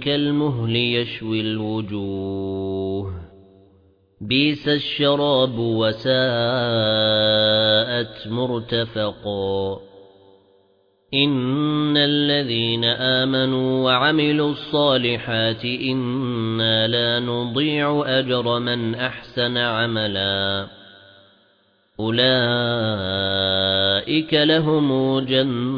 كَالْمُهْلِ يَشْوِي الْوُجُوهَ. بِئْسَ الشَّرَابُ وَسَاءَتْ مُرْتَفَقًا. إِنَّ الَّذِينَ آمَنُوا وَعَمِلُوا الصَّالِحَاتِ إِنَّا لَا نُضِيعُ أَجْرَ مَنْ أَحْسَنَ عَمَلًا. أُولَئِكَ لَهُمْ جَنَّاتُ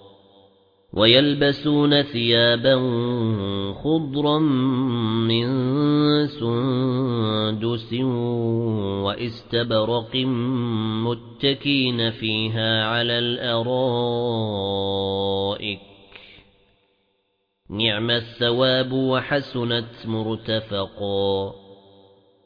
وَيَلْبَسُونَ ثِيَابًا خُضْرًا مِنْ سُنْدُسٍ وَإِسْتَبْرَقٍ مُتَّكِئِينَ فِيهَا عَلَى الْأَرَائِكِ. نِعْمَ الثَّوَابُ وَحَسُنَتْ مُرْتَفَقًا.